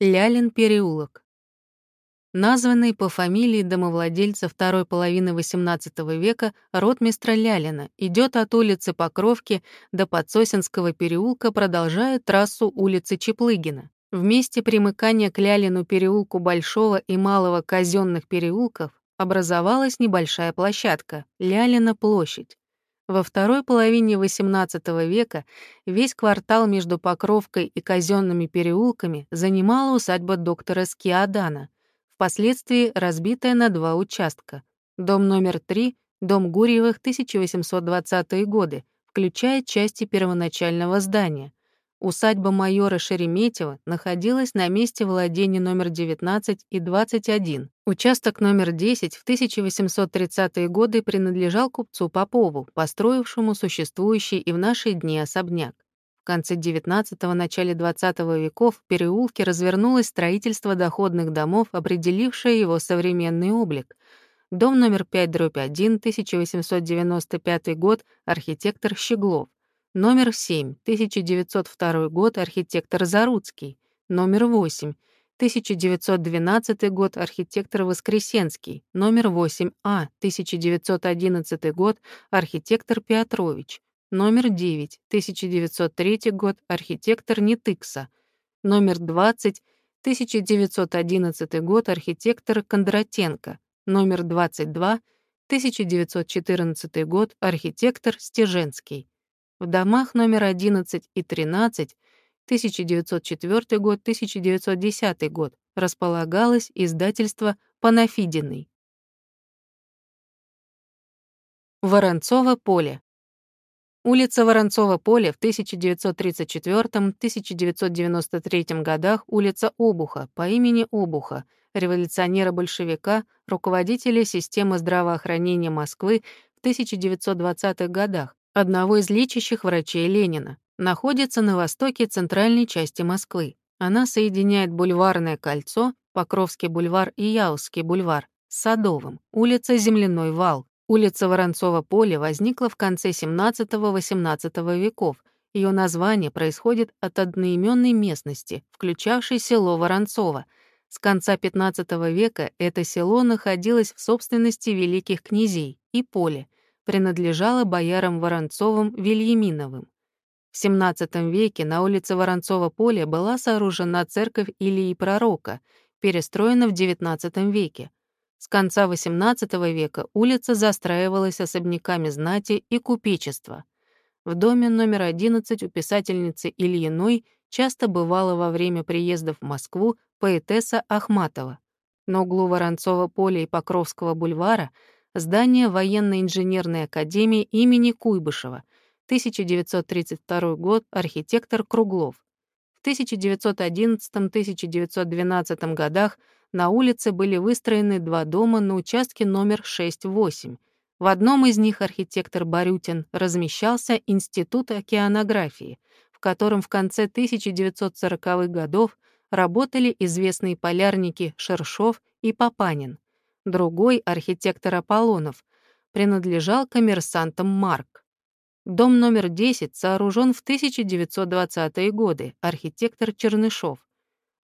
Лялин переулок. Названный по фамилии домовладельца второй половины XVIII века ротмистра Лялина, идет от улицы Покровки до Подсосинского переулка, продолжая трассу улицы Чеплыгина. В месте примыкания к Лялину переулку Большого и Малого казенных переулков образовалась небольшая площадка — Лялина площадь. Во второй половине XVIII века весь квартал между Покровкой и казенными переулками занимала усадьба доктора Скиадана, впоследствии разбитая на два участка. Дом номер 3, дом Гурьевых 1820-е годы, включая части первоначального здания. Усадьба майора Шереметьева находилась на месте владения номер 19 и 21. Участок номер 10 в 1830-е годы принадлежал купцу Попову, построившему существующий и в наши дни особняк. В конце XIX – начале XX веков в переулке развернулось строительство доходных домов, определившее его современный облик. Дом номер 5, дробь 1, 1895 год, архитектор Щеглов. Номер 7, 1902 год, архитектор Заруцкий. Номер 8, 1912 год, архитектор Воскресенский. Номер 8А, 1911 год, архитектор Петрович. Номер 9, 1903 год, архитектор Нетыкса. Номер 20, 1911 год, архитектор Кондратенко. Номер 22, 1914 год, архитектор Стеженский. В домах номер 11 и 13 1904 год, 1910 год располагалось издательство «Панафидиный». Воронцово поле. Улица Воронцово поле в 1934-1993 годах улица Обуха по имени Обуха, революционера-большевика, руководителя системы здравоохранения Москвы в 1920-х годах, одного из лечащих врачей Ленина, находится на востоке центральной части Москвы. Она соединяет бульварное кольцо, Покровский бульвар и Яузский бульвар, с Садовым, улица Земляной вал. Улица Воронцова поле возникла в конце 17-18 веков. Ее название происходит от одноименной местности, включавшей село Воронцово. С конца XV века это село находилось в собственности великих князей и поле — принадлежала боярам Воронцовым-Вильяминовым. В XVII веке на улице Воронцова поля была сооружена церковь Илии Пророка, перестроена в XIX веке. С конца XVIII века улица застраивалась особняками знати и купечества. В доме номер 11 у писательницы Ильиной часто бывала во время приезда в Москву поэтесса Ахматова. На углу Воронцова поля и Покровского бульвара — здание военно-инженерной академии имени Куйбышева, 1932 год, архитектор Круглов. В 1911-1912 годах на улице были выстроены два дома на участке номер 6-8. В одном из них архитектор Барютин размещался Институт океанографии, в котором в конце 1940-х годов работали известные полярники Шершов и Папанин. Другой, архитектор Аполлонов, принадлежал коммерсантам Марк. Дом номер 10 сооружен в 1920-е годы, архитектор Чернышов.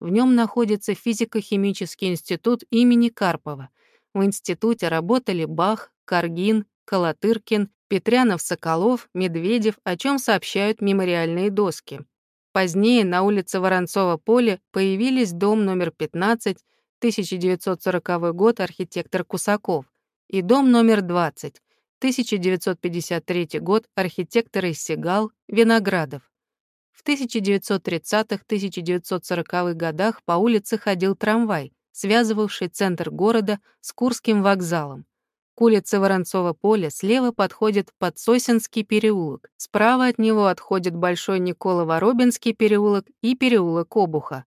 В нем находится физико-химический институт имени Карпова. В институте работали Бах, Каргин, Колотыркин, Петрянов-Соколов, Медведев, о чем сообщают мемориальные доски. Позднее на улице Воронцова поле появились дом номер 15, 1940 год, архитектор Кусаков, и дом номер 20, 1953 год, архитектор Иссигал, Виноградов. В 1930-1940-х годах по улице ходил трамвай, связывавший центр города с Курским вокзалом. К улице Воронцова поля слева подходит Подсосинский переулок, справа от него отходит Большой Никола-Воробинский переулок и переулок Обуха.